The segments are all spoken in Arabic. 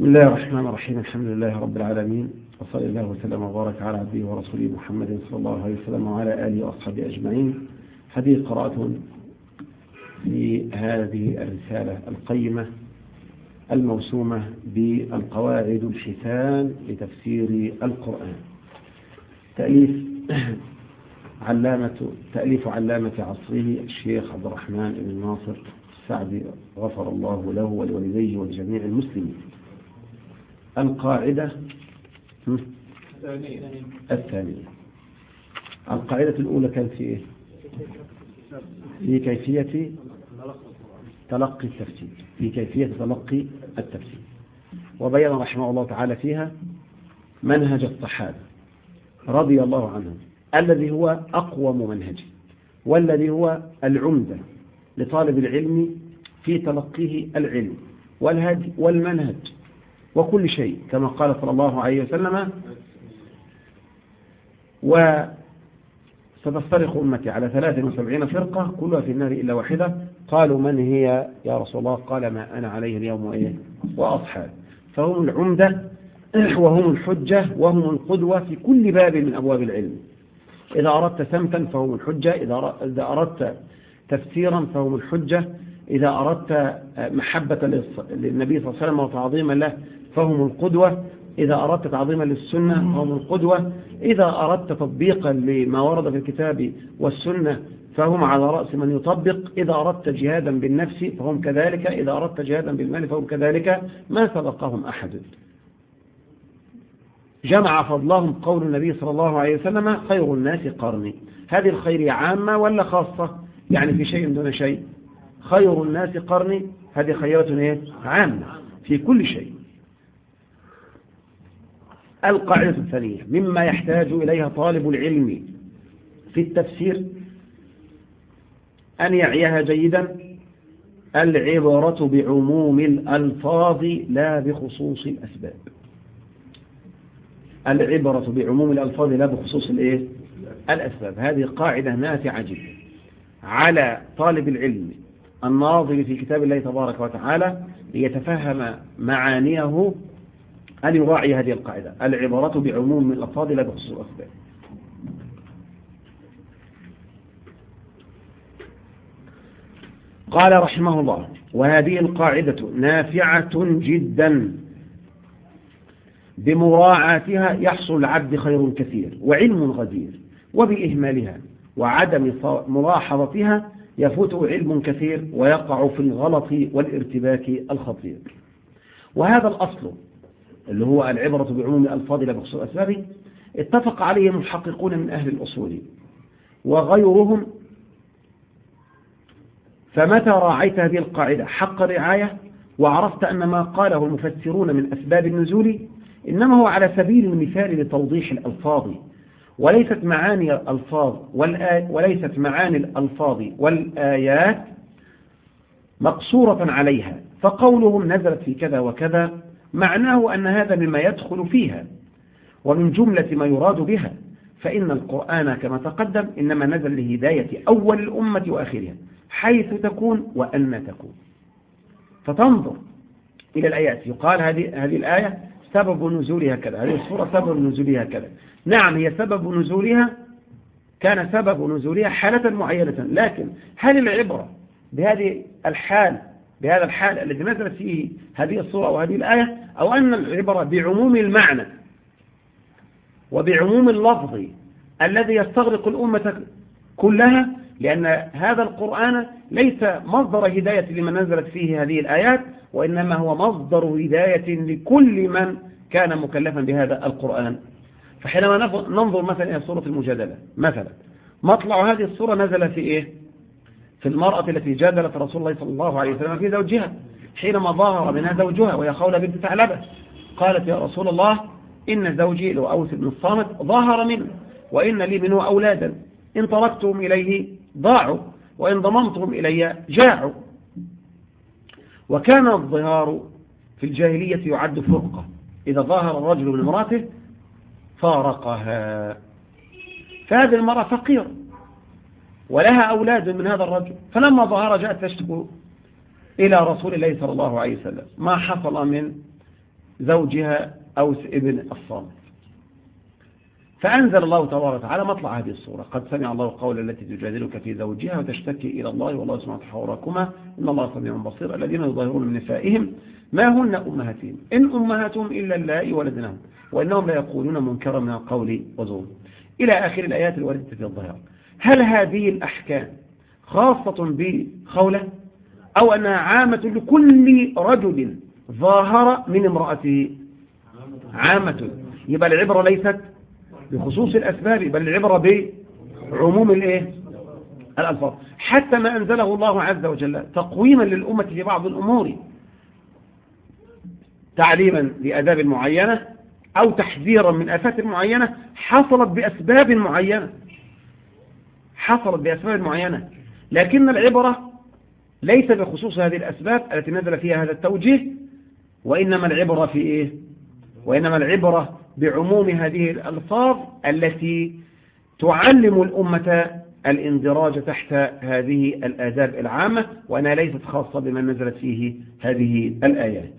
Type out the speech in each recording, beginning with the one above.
بسم الله الرحمن الرحيم. الحمد لله رب العالمين. وصلى الله وسلم وبارك على عبده ورسوله محمد صلى الله عليه وسلم وعلى آله وأصحابه أجمعين. هذه قراءة في هذه الرسالة القيمة الموسومة بالقواعد الحسان لتفسير القرآن. تأليف علامة تأليف علامة عصره الشيخ عبد الرحمن بن ناصر السعدي. غفر الله له ولوالديه ولجميع المسلمين. القاعدة الثانية. القاعدة الأولى كانت في إيه؟ في كيفية تلقي التفسير في كيفية تلقي التفسير وبين رحمه الله تعالى فيها منهج الصحابة رضي الله عنهم. الذي هو أقوم منهج والذي هو العمدة لطالب العلم في تلقيه العلم. والهدي والمنهج وكل شيء كما قال صلى الله عليه وسلم. وستفترق أمتي على 73 فرقة كلها في النار إلا واحدة. قالوا من هي يا رسول الله؟ قال ما أنا عليه اليوم وإيه وأصحاب فهم العمدة وهم الحجة وهم القدوة في كل باب من أبواب العلم. إذا أردت سمتا فهم الحجة إذا أردت تفسيرا فهم الحجة إذا أردت محبة للنبي صلى الله عليه وسلم وتعظيما له فهم القدوة. إذا أردت تعظيما للسنة فهم القدوة. إذا أردت تطبيقا لما ورد في الكتاب والسنة فهم على رأس من يطبق. إذا أردت جهادا بالنفس فهم كذلك. إذا أردت جهادا بالمال فهم كذلك. ما سبقهم أحد. جمع فضلهم قول النبي صلى الله عليه وسلم خير الناس قرني. هذه الخير عامة ولا خاصة؟ يعني في شيء دون شيء. خير الناس قرني. هذه خيرة إيه؟ عامة. في كل شيء. القاعدة الثانية مما يحتاج إليها طالب العلم في التفسير أن يعيها جيدا. العبرة بعموم الألفاظ لا بخصوص الأسباب. العبرة بعموم الألفاظ لا بخصوص الإيه؟ الأسباب. هذه قاعدة نافعة جدا. على طالب العلم الناظر في كتاب الله تبارك وتعالى ليتفهم معانيه أن يراعي هذه القاعدة. العبارة بعموم الألفاظ لا بخصوص الأسباب قال رحمه الله وهذه القاعدة نافعة جدا. بمراعاتها يحصل العبد خير كثير وعلم غزير وبإهمالها وعدم ملاحظتها يفوته علم كثير ويقع في الغلط والارتباك الخطير. وهذا الأصل اللي هو العبرة بعموم الألفاظ لا بخصوص الأسباب اتفق عليه المحققون من أهل الأصول وغيرهم. فمتى راعيت هذه القاعدة؟ حق الرعاية وعرفت أن ما قاله المفسرون من أسباب النزول إنما هو على سبيل المثال لتوضيح الألفاظ وليست معاني الألفاظ وليست معاني الألفاظ والآيات مقصورة عليها فقولهم نزلت في كذا وكذا. معناه أن هذا مما يدخل فيها ومن جملة ما يراد بها فإن القرآن كما تقدم إنما نزل لهداية أول الأمة وآخرها حيث تكون وأن تكون. فتنظر إلى الآيات. يقال هذه هذه الآية سبب نزولها كذا هذه السورة سبب نزولها كذا. نعم هي سبب نزولها كان سبب نزولها حالة معينة لكن هل العبرة بهذه الحال بهذا الحال الذي نزلت فيه هذه الصورة وهذه الآية أو أن العبرة بعموم المعنى وبعموم اللفظ الذي يستغرق الأمة كلها لأن هذا القرآن ليس مصدر هداية لمن نزلت فيه هذه الآيات وإنما هو مصدر هداية لكل من كان مكلفا بهذا القرآن. فحينما ننظر مثلا إلى سورة المجادلة مثلا مطلع هذه السورة نزل في إيه؟ في المرأة التي جادلت رسول الله صلى الله عليه وسلم في زوجها حينما ظهر منها زوجها وهي خولة بنت ثعلبة. قالت يا رسول الله إن زوجي لو أوس بن الصامت ظهر منه وإن لي منه أولادا. إن تركتهم إليه ضاعوا وإن ضممتهم إلي جاعوا. وكان الظهار في الجاهلية يعد فرقة. إذا ظاهر الرجل من امرأته فارقها. فهذه المرأة فقيرة. ولها أولاد من هذا الرجل. فلما ظهر جاءت تشتكو إلى رسول الله صلى الله عليه وسلم. ما حصل من زوجها أوس ابن الصامت. فأنزل الله تبارك وتعالى مطلع هذه الصورة. قد سمع الله قول التي تجادلك في زوجها وتشتكي إلى الله والله يسمع تحاوركما إن الله سميع بصير. الذين يظاهرون من نسائهم. ما هن أمهاتهم؟ إن أمهاتهم إلا اللائي ولدنهم وإنهم لا يقولون منكرا من القول وزور إلى آخر الآيات الواردة في الظاهر. هل هذه الأحكام خاصة بخولة أو أنها عامة لكل رجل ظاهر من امرأته؟ عامة. يبقى العبرة ليست بخصوص الأسباب بل العبرة بعموم الإيه؟ الألفاظ. حتى ما أنزله الله عز وجل تقويما للأمة في بعض الأمور. تعليما لأداب معينة أو تحذيرا من آفات معينة حصلت بأسباب معينة. حصلت بأسباب معينة لكن العبرة ليس بخصوص هذه الأسباب التي نزل فيها هذا التوجيه وإنما العبرة في إيه؟ وإنما العبرة بعموم هذه الألفاظ التي تعلم الأمة الاندراج تحت هذه الآداب العامة وأنها ليست خاصة بمن نزلت فيه هذه الآيات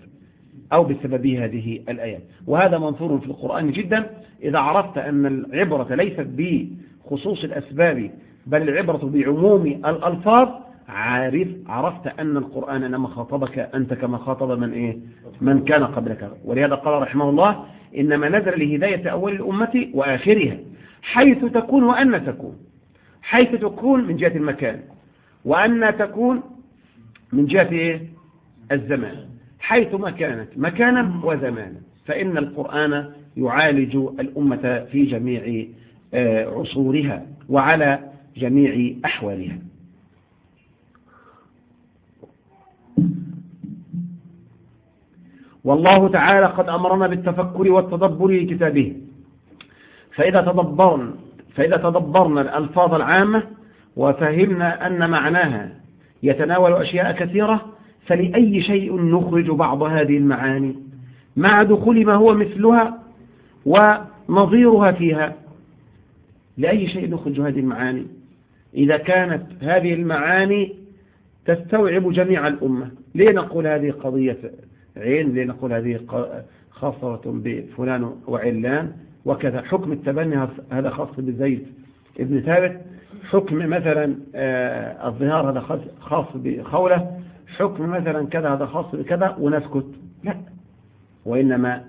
أو بسبب هذه الآيات. وهذا منظور في القرآن جدا إذا عرفت أن العبرة ليست بخصوص الأسباب بل العبرة بعموم الألفاظ. عارف عرفت أن القرآن لما خاطبك أنت كما خاطب من إيه؟ من كان قبلك. ولهذا قال رحمه الله إنما نزل لهداية أول الأمة وآخرها حيث تكون وأن تكون. حيث تكون من جهة المكان وأن تكون من جهة إيه؟ الزمان. حيث ما كانت مكانا وزمانا. فإن القرآن يعالج الأمة في جميع آه، عصورها وعلى جميع أحوالها. والله تعالى قد أمرنا بالتفكر والتدبر لكتابه. فإذا تدبرنا فإذا تدبرنا الألفاظ العامة وفهمنا أن معناها يتناول أشياء كثيرة فلأي شيء نخرج بعض هذه المعاني؟ مع دخول ما هو مثلها ونظيرها فيها. لأي شيء نخرج هذه المعاني؟ إذا كانت هذه المعاني تستوعب جميع الأمة. ليه نقول هذه قضية عين؟ لنقول هذه خاصة بفلان وعلان وكذا؟ حكم التبني هذا خاص بزيد ابن ثابت. حكم مثلا آه، الظهار هذا خاص بخولة. حكم مثلا كذا هذا خاص بكذا ونسكت. لا. وإنما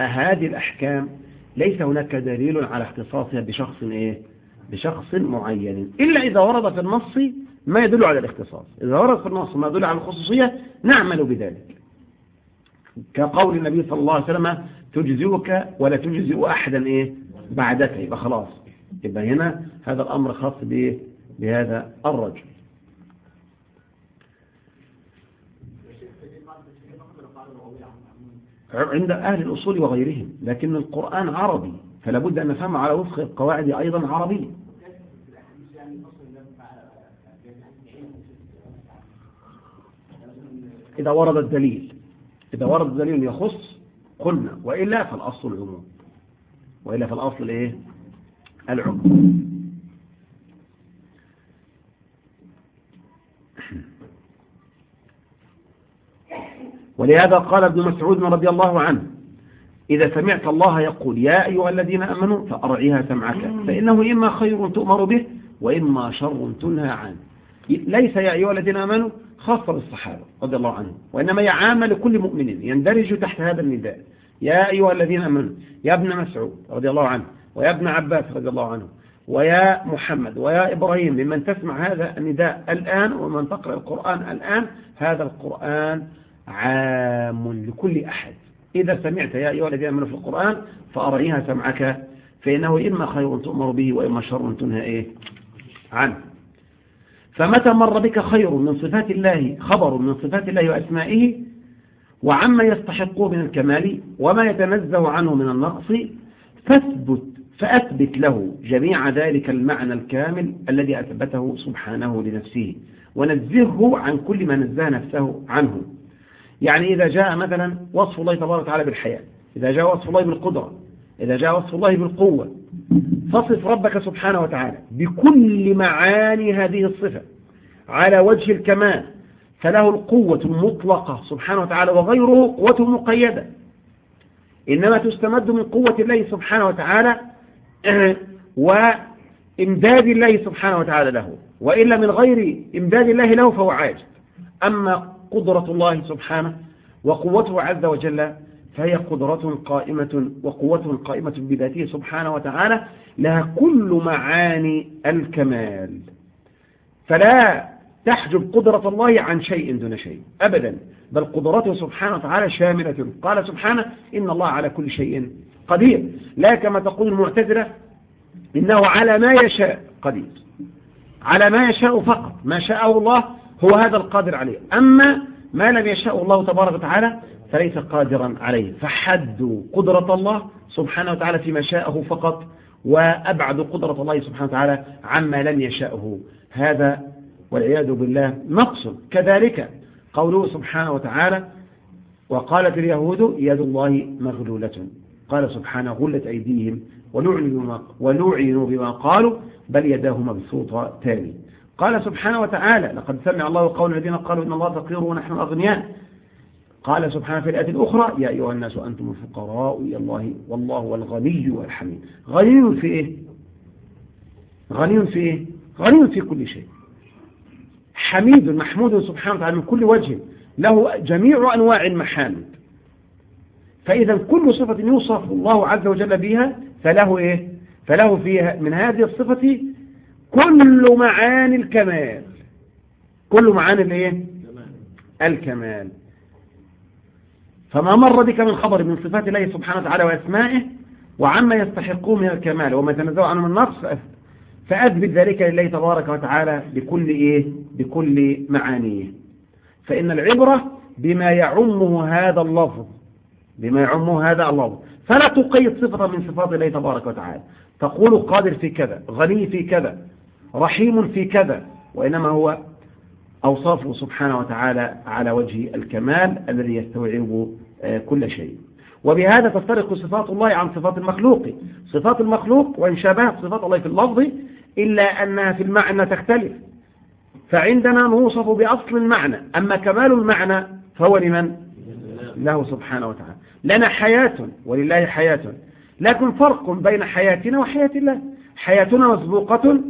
هذه الأحكام. ليس هناك دليل على اختصاصها بشخص إيه؟ بشخص معين. إلا إذا ورد في النص ما يدل على الاختصاص. إذا ورد في النص ما يدل على الخصوصية نعمل بذلك. كقول النبي صلى الله عليه وسلم تجزئك ولا تجزئ أحدا إيه؟ بعدك. يبقى خلاص. يبقى هنا هذا الأمر خاص بهذا الرجل. عند أهل الأصول وغيرهم لكن القرآن عربي فلا بد أن نفهم على وفق القواعد أيضا عربية. إذا ورد الدليل إذا ورد دليل يخص قلنا وإلا فالأصل العموم. وإلا فالأصل إيه؟ العموم. ولهذا قال ابن مسعود رضي الله عنه إذا سمعت الله يقول يا أيها الذين أمنوا فأرعيها سمعك فإنه إما خير تؤمر به وإما شر تنهى عنه. ليس يا أيها الذين أمنوا خاصة بالصحابة رضي الله عنهم وإنما هي عامة لكل مؤمن يندرج تحت هذا النداء. يا أيها الذين أمنوا يا ابن مسعود رضي الله عنه ويا ابن عباس رضي الله عنه ويا محمد ويا إبراهيم ممن تسمع هذا النداء الآن ومن تقرأ القرآن الآن هذا القرآن عام لكل أحد. إذا سمعت يا أيها الذين أمنوا في القرآن فأرعيها سمعك فإنه إما خير تؤمر به وإما شر تنهى إيه؟ عنه. فمتى مر بك خير من صفات الله خبر من صفات الله وأسمائه؟ وعما يستحقه من الكمال وما يتنزه عنه من النقص؟ فاثبت فأثبت له جميع ذلك المعنى الكامل الذي أثبته سبحانه لنفسه ونزهه عن كل ما نزه نفسه عنه. يعني إذا جاء مثلا وصف الله تبارك وتعالى بالحياة إذا جاء وصف الله بالقدرة إذا جاء وصف الله بالقوة فصف ربك سبحانه وتعالى بكل معاني هذه الصفة على وجه الكمال فله القوة المطلقة سبحانه وتعالى وغيره قوة مقيدة. إنما تستمد من قوة الله سبحانه وتعالى وإمداد الله سبحانه وتعالى له وإلا من غير إمداد الله له فهو عاجز. أما قدرة الله سبحانه وقوته عز وجل فهي قدرة قائمة وقوة قائمة بذاته سبحانه وتعالى لها كل معاني الكمال. فلا تحجب قدرة الله عن شيء دون شيء أبدا. بل قدرته سبحانه وتعالى شاملة. قال سبحانه إن الله على كل شيء قدير. لا كما تقول المعتزلة إنه على ما يشاء قدير. على ما يشاء فقط. ما شاءه الله هو هذا القادر عليه. أما ما لم يشاء الله تبارك وتعالى فليس قادرا عليه. فحد قدرة الله سبحانه وتعالى فيما شاءه فقط وأبعد قدرة الله سبحانه وتعالى عما لم يشاءه. هذا والعياذ بالله نقص. كذلك قوله سبحانه وتعالى وقالت اليهود يد الله مغلولة. قال سبحانه غلت أيديهم ولعنوا بما قالوا بل يداه مبسوطتان قال سبحانه وتعالى لقد سمع الله قول الذين قالوا إن الله فقير ونحن أغنياء. قال سبحانه في الآية الأخرى يا أيها الناس أنتم الفقراء إلى الله والله هو الغني والحميد. غني في إيه؟ غني في إيه؟ غني في كل شيء. حميد محمود سبحانه وتعالى من كل وجه له جميع أنواع المحامد. فإذا كل صفة يوصف الله عز وجل بها فله إيه؟ فله فيها من هذه الصفة كل معاني الكمال. كل معاني الإيه؟ الكمال. فما مر بك من خبر من صفات الله سبحانه وتعالى وأسمائه وعما يستحقون من الكمال وما يتنزل عنه من نقص فأثبت ذلك لله تبارك وتعالى بكل إيه؟ بكل معانيه. فإن العبرة بما يعمه هذا اللفظ بما يعمه هذا اللفظ. فلا تقيد صفة من صفات الله تبارك وتعالى. تقول قادر في كذا غني في كذا رحيم في كذا وإنما هو أوصافه سبحانه وتعالى على وجه الكمال الذي يستوعب آه، كل شيء. وبهذا تفترق صفات الله عن صفات المخلوق. صفات المخلوق وإن شابهت صفات الله في اللفظ إلا أنها في المعنى تختلف. فعندنا نوصف بأصل المعنى. أما كمال المعنى فهو لمن؟ له سبحانه وتعالى. لنا حياة ولله حياة. لكن فرق بين حياتنا وحياة الله. حياتنا مسبوقة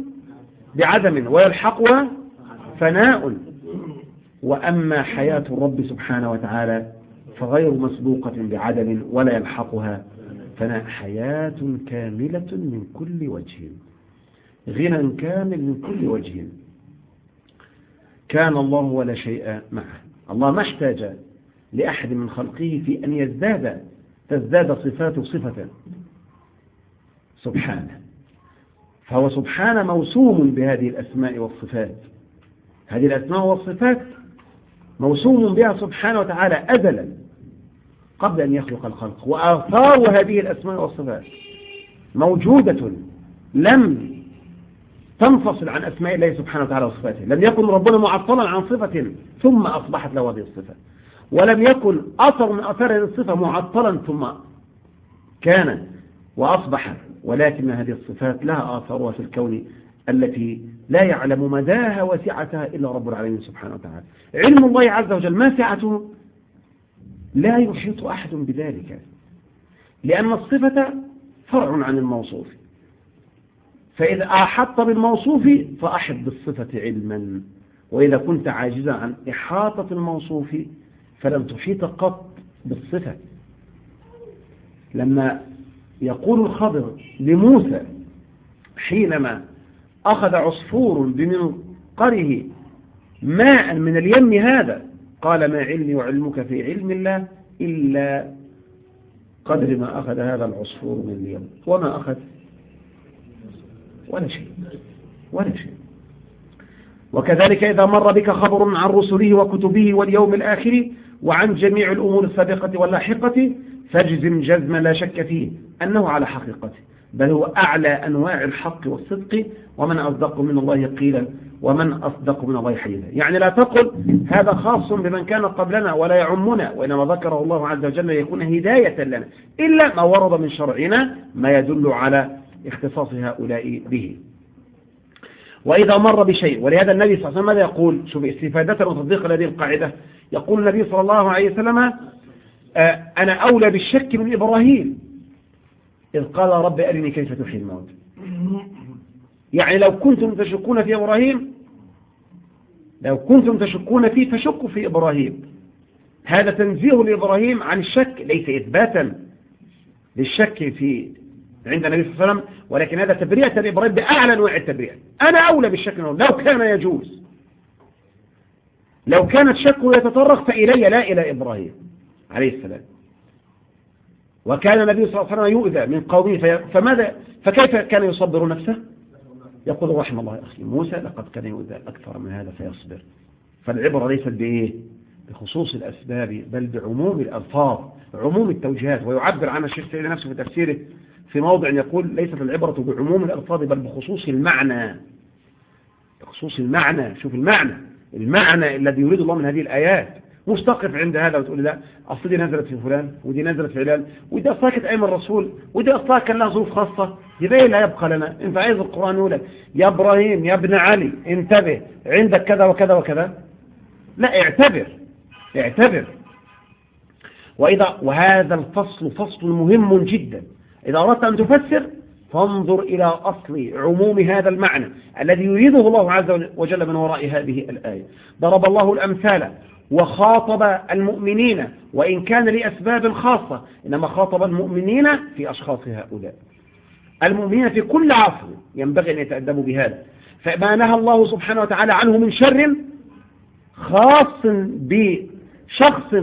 بعدم ويلحقها فناء. وأما حياة الرب سبحانه وتعالى فغير مسبوقة بعدم ولا يلحقها. فناء. حياة كاملة من كل وجه. غنى كامل من كل وجه. كان الله ولا شيء معه. الله ما احتاج لأحد من خلقه في أن يزداد تزداد صفاته صفة. سبحانه. فهو سبحانه موسوم بهذه الأسماء والصفات. هذه الأسماء والصفات موسوم بها سبحانه وتعالى أزلا قبل أن يخلق الخلق. وآثار هذه الأسماء والصفات موجودة لم تنفصل عن أسماء الله سبحانه وتعالى وصفاته. لم يكن ربنا معطلا عن صفة ثم أصبحت له هذه الصفة. ولم يكن أثر من أثار هذه الصفة معطلا ثم كان وأصبح ولكن هذه الصفات لها آثارها في الكون التي لا يعلم مداها وسعتها إلا رب العالمين سبحانه وتعالى. علم الله عز وجل ما سعته؟ لا يحيط أحد بذلك لأن الصفة فرع عن الموصوف. فإذا أحط بالموصوف فأحط بالصفة علما. وإذا كنت عاجزا عن إحاطة الموصوف فلم تحيط قط بالصفة. لما يقول الخضر لموسى حينما أخذ عصفور بمنقره ماء من اليم هذا. قال ما علمي وعلمك في علم الله إلا قدر ما أخذ هذا العصفور من اليم. وما أخذ؟ ولا شيء. ولا شيء. وكذلك إذا مر بك خبر عن رسله وكتبه واليوم الآخر وعن جميع الأمور السابقة واللاحقة فاجزم جزم لا شك فيه أنه على حقيقته. بل هو أعلى أنواع الحق والصدق ومن أصدق من الله قيلا ومن أصدق من الله حديثا. يعني لا تقل هذا خاص بمن كان قبلنا ولا يعمنا وإنما ذكره الله عز وجل ليكون هداية لنا إلا ما ورد من شرعنا ما يدل على اختصاص هؤلاء به. وإذا مر بشيء ولهذا النبي صلى الله عليه وسلم ماذا يقول؟ شوف استفادة وتطبيق هذه القاعدة. يقول النبي صلى الله عليه وسلم آه، أنا أولى بالشك من إبراهيم. إذ قال رب أرني كيف تحيي الموت. يعني لو كنتم تشكون في إبراهيم لو كنتم تشكون فيه فشكوا في إبراهيم. هذا تنزيه لإبراهيم عن الشك ليس إثباتا للشك في عند النبي صلى الله عليه وسلم ولكن هذا تبرئة لإبراهيم بأعلى أنواع التبرئة أنا أولى بالشك لو كان يجوز لو كان الشك يتطرق فإلي لا إلى إبراهيم عليه السلام. وكان النبي صلى الله عليه وسلم يؤذى من قومه فماذا؟ فكيف كان يصبر نفسه؟ يقول رحم الله أخي موسى لقد كان يؤذى أكثر من هذا فيصبر. فالعبرة ليست بإيه؟ بخصوص الأسباب بل بعموم الألفاظ عموم التوجيهات. ويعبر عنها الشيخ سعيد نفسه في تفسيره في موضع يقول ليست العبرة بعموم الألفاظ بل بخصوص المعنى. بخصوص المعنى. شوف المعنى المعنى الذي يريد الله من هذه الآيات. مش تقف عند هذا وتقول لا أصل دي نزلت في فلان ودي نزلت في علان ودي أصلا كانت أيام الرسول ودي أصلا كان لها ظروف خاصة يبقى لا يبقى لنا أنت عايز القرآن يقول لك يا إبراهيم يا ابن علي انتبه عندك كذا وكذا وكذا. لا اعتبر اعتبر. وإذا وهذا الفصل فصل مهم جدا. إذا أردت أن تفسر فانظر إلى أصل عموم هذا المعنى الذي يريده الله عز وجل من وراء هذه الآية. ضرب الله الأمثال وخاطب المؤمنين وإن كان لأسباب خاصة إنما خاطب المؤمنين في أشخاص هؤلاء. المؤمنين في كل عصر ينبغي أن يتأدبوا بهذا. فما نهى الله سبحانه وتعالى عنه من شر خاص بشخص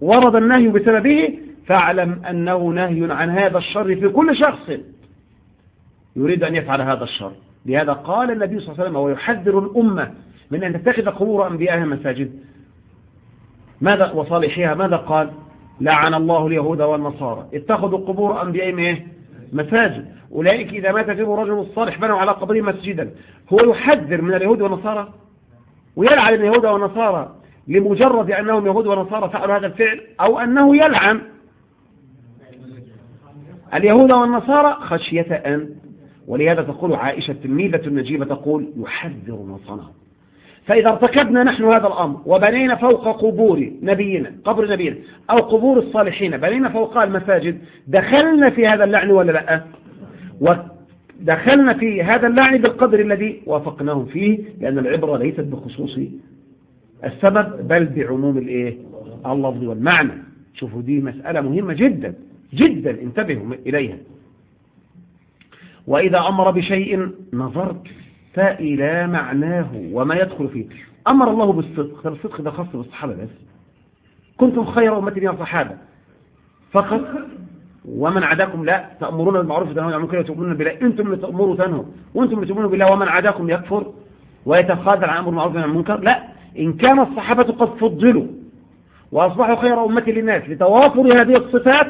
ورد النهي بسببه فاعلم أنه نهي عن هذا الشر في كل شخص. يريد أن يفعل هذا الشر. لهذا قال النبي صلى الله عليه وسلم ويحذر الأمة من أن تتخذ قبور أنبيائها مساجد. ماذا وصالحها ماذا قال؟ لعن الله اليهود والنصارى. اتخذوا قبور أنبيائهم إيه؟ مساجد. أولئك إذا مات فيهم رجل الصالح بنوا على قبره مسجدا. هو يحذر من اليهود والنصارى؟ ويلعن اليهود والنصارى لمجرد أنهم يهود ونصارى فعلوا هذا الفعل أو أنه يلعن. اليهود والنصارى خشية أن ولهذا تقول عائشة تلميذة النجيبة تقول يحذر ما صنعوا فإذا ارتكبنا نحن هذا الأمر وبنينا فوق قبور نبينا قبر نبينا أو قبور الصالحين بنينا فوقها المساجد دخلنا في هذا اللعن ولا لأ؟ ودخلنا في هذا اللعن بالقدر الذي وافقناهم فيه لأن العبرة ليست بخصوص السبب بل بعموم الإيه؟ اللفظ والمعنى. شوفوا دي مسألة مهمة جدا جدا. انتبهوا إليها. وإذا أمر بشيء نظرت إلى معناه وما يدخل فيه. أمر الله بالصدق. الصدق ده خاص بالصحابة بس. كنتم خير أمة يا صحابة. فقط ومن عداكم لا تأمرون بالمعروف وتنهون عن المنكر وتؤمنون بالله. أنتم اللي تأمروا وتنهوا. وأنتم اللي تؤمنوا بالله ومن عداكم يكفر ويتخاذل عن أمر المعروف عن المنكر؟ لا. إن كان الصحابة قد فضلوا وأصبحوا خير أمة للناس لتوافر هذه الصفات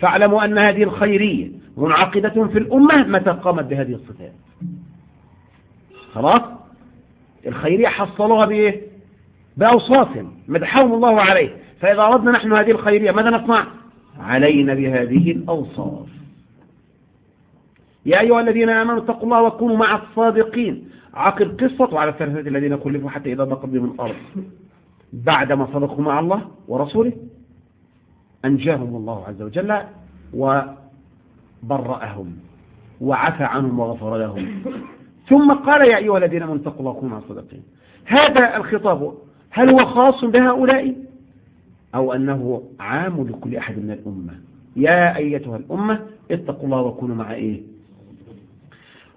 فاعلموا أن هذه الخيرية منعقدة في الأمة متى قامت بهذه الصفات. خلاص؟ الخيرية حصلوها بإيه؟ بأوصاف مدحهم الله عليه. فإذا أردنا نحن هذه الخيرية ماذا نصنع؟ علينا بهذه الأوصاف. يا أيها الذين آمنوا اتقوا الله وكونوا مع الصادقين. عقب قصة وعلى الثلاثة الذين كلفوا حتى إذا ضاقت بهم الأرض. بعدما صدقوا مع الله ورسوله أنجاهم الله عز وجل وبرأهم وعفى عنهم وغفر لهم. ثم قال يا أيها الذين آمنوا اتقوا الله وكونوا مع الصادقين. هذا الخطاب هل هو خاص بهؤلاء؟ أو أنه عام لكل أحد من الأمة؟ يا أيتها الأمة اتقوا الله وكونوا مع إيه؟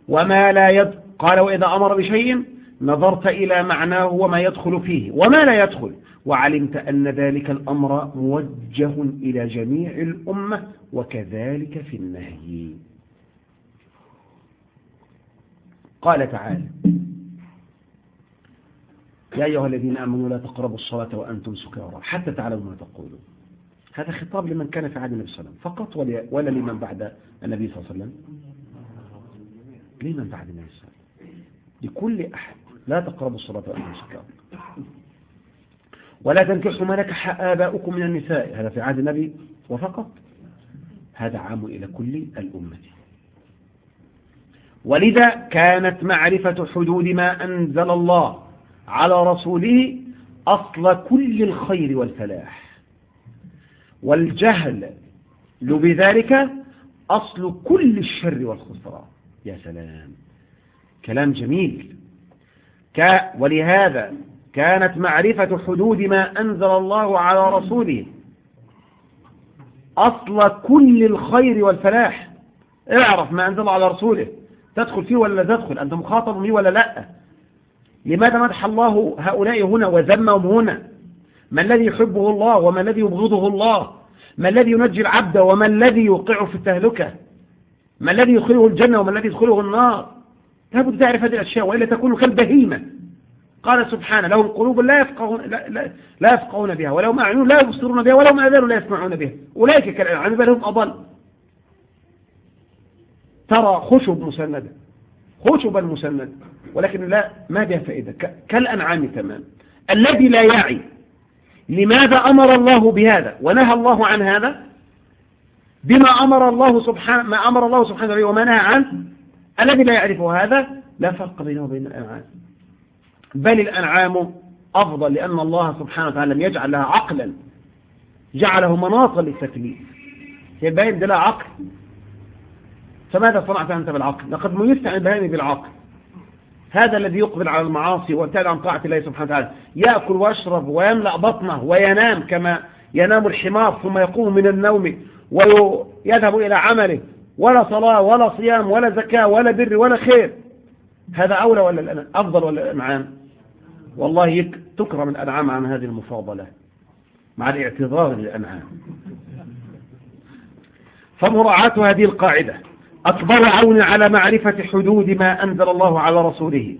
وما لا يد قال وإذا أمر بشيء نظرت إلى معناه وما يدخل فيه. وما لا يدخل؟ وعلمت أن ذلك الأمر موجه إلى جميع الأمة وكذلك في النهي. قال تعالى يا أيها الذين آمنوا لا تقربوا الصلاة وأنتم سكارى. حتى تعلموا ما تقولون. هذا خطاب لمن كان في عهد النبي صلى الله عليه وسلم. فقط ولا لمن بعد النبي صلى الله عليه وسلم. لمن بعد النبي صلى الله عليه وسلم. لكل أحد. لا تقربوا الصلاة وأنتم سكارى. ولا تنكحوا ما نكح آباؤكم من النساء. هذا في عهد النبي. وفقط. هذا عام إلى كل الأمة. ولذا كانت معرفة حدود ما أنزل الله على رسوله أصل كل الخير والفلاح. والجهل بذلك أصل كل الشر والخسران. يا سلام. كلام جميل. ولهذا كانت معرفة حدود ما أنزل الله على رسوله أصل كل الخير والفلاح. اعرف ما أنزل على رسوله. تدخل فيه ولا لا تدخل؟ أنت مخاطب به ولا لا؟ لماذا مدح الله هؤلاء هنا وذمهم هنا؟ ما الذي يحبه الله وما الذي يبغضه الله؟ ما الذي ينجي العبد وما الذي يوقعه في التهلكة؟ ما الذي يدخله الجنة وما الذي يدخله النار؟ لابد تعرف هذه الأشياء وإلا تكون كالبهيمة. قال سبحانه لهم قلوب لا يفقهون لا, لا, لا يفقهون بها ولهم أعين لا يبصرون بها ولهم آذان لا يسمعون بها. أولئك كالأنعام بل هم أضل. ترى خشب مسندة خشبا مسندة ولكن لا ما بها فائدة. كالأنعام تمام. الذي لا يعي. لماذا أمر الله بهذا؟ ونهى الله عن هذا؟ بما أمر الله سبحانه ما أمر الله سبحانه وتعالى وما نهى عنه الذي لا يعرف هذا؟ لا فرق بينه وبين الأنعام. بل الأنعام أفضل لأن الله سبحانه وتعالى لم يجعل لها عقلا. جعله مناطا للتكليف. يبقى ده عقل. فماذا صنعت أنت بالعقل؟ لقد ميزت عن البهائم بالعقل. هذا الذي يقبل على المعاصي ويبتعد عن طاعة الله سبحانه وتعالى. يأكل ويشرب ويملأ بطنه وينام كما ينام الحمار ثم يقوم من النوم ويذهب إلى عمله. ولا صلاة ولا صيام ولا زكاة ولا بر ولا خير. هذا أولى ولا أفضل ولا الأنعام والله تكرم الأنعام عن هذه المفاضلة. مع الاعتذار للأنعام. فمراعاة هذه القاعدة. أكبر عون على معرفة حدود ما أنزل الله على رسوله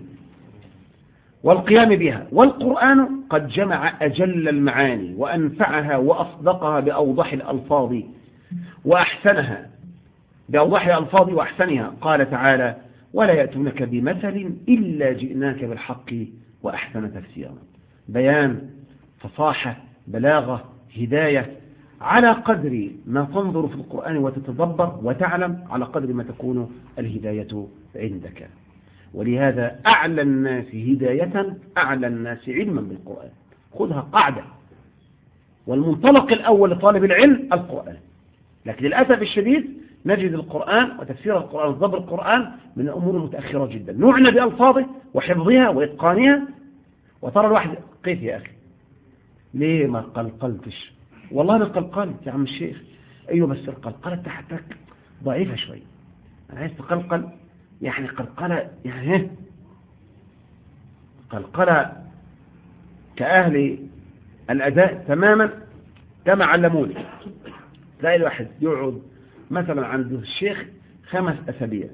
والقيام بها. والقرآن قد جمع أجل المعاني وأنفعها وأصدقها بأوضح الألفاظ وأحسنها بأوضح الألفاظ وأحسنها. قال تعالى ولا يأتونك بمثل إلا جئناك بالحق وأحسن تفسيرا. بيان فصاحة بلاغة هداية على قدر ما تنظر في القرآن وتتدبر وتعلم على قدر ما تكون الهداية عندك. ولهذا أعلى الناس هداية أعلى الناس علما بالقرآن. خذها قاعدة. والمنطلق الأول لطالب العلم القرآن. لكن للأسف الشديد نجد القرآن وتفسير القرآن وضبط القرآن من الأمور المتأخرة جدا. نعنى بألفاظه وحفظها وإتقانها. وترى الواحد كيف يا أخي؟ ليه ما قلقلتش؟ والله أنا قلقلت يا عم الشيخ. أيوة بس القلقلة تحتك ضعيفة شوي. أنا عايز تقلقل يعني قلقلة يعني قلقلة كأهل الأداء تماما كما علموني. تلاقي الواحد يقعد مثلا عند الشيخ خمس أسابيع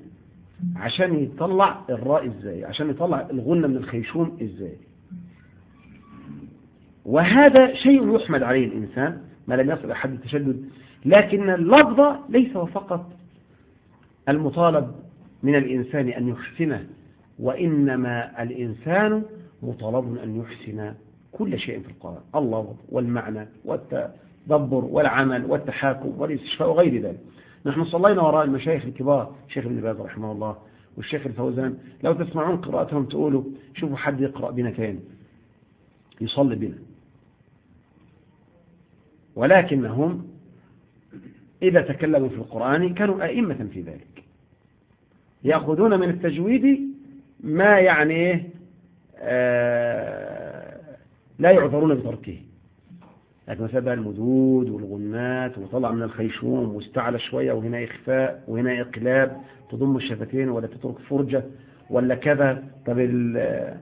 عشان يطلع الراء إزاي عشان يطلع الغنة من الخيشوم إزاي. وهذا شيء يحمد عليه الإنسان ما لم يصل أحد التشدد لكن اللفظ ليس فقط المطالب من الإنسان أن يحسنه وإنما الإنسان مطالب أن يحسن كل شيء في القرآن الله والمعنى والتدبر والعمل والتحاكم والإستشفاء وغير ذلك. نحن صلينا وراء المشايخ الكبار الشيخ ابن باز رحمه الله والشيخ الفوزان لو تسمعون قراءتهم تقولوا شوفوا حد يقرأ بنا تاني يصلي بنا. ولكنهم إذا تكلموا في القرآن كانوا أئمة في ذلك. يأخذون من التجويد ما يعني آه لا يعذرون بتركه. لكن مثلا المدود والغنات وطلع من الخيشوم واستعلى شوية وهنا إخفاء وهنا إقلاب تضم الشفتين ولا تترك فرجة ولا كذا. طب آه،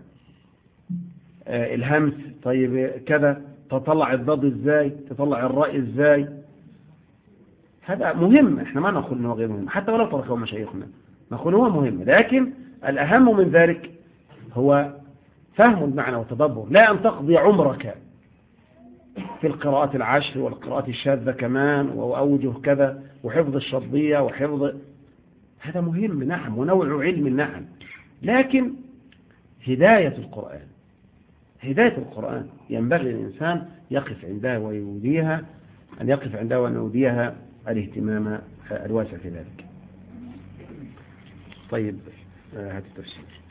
الهمس طيب كذا. تطلع الضاد إزاي؟ تطلع الراء إزاي؟ هذا مهم إحنا ما نقول انه غير مهم حتى ولو تركه مشايخنا نقول هو مهم. لكن الأهم من ذلك هو فهم المعنى والتدبر. لا أن تقضي عمرك في القراءات العشر والقراءات الشاذة كمان وأوجه كذا وحفظ الشرطية وحفظ هذا مهم نعم ونوع علم نعم. لكن هداية القرآن. هداية القرآن. ينبغي الإنسان يقف عندها ويوديها أن يقف عندها ويوديها الاهتمام الواسع في ذلك. طيب هذا التفسير.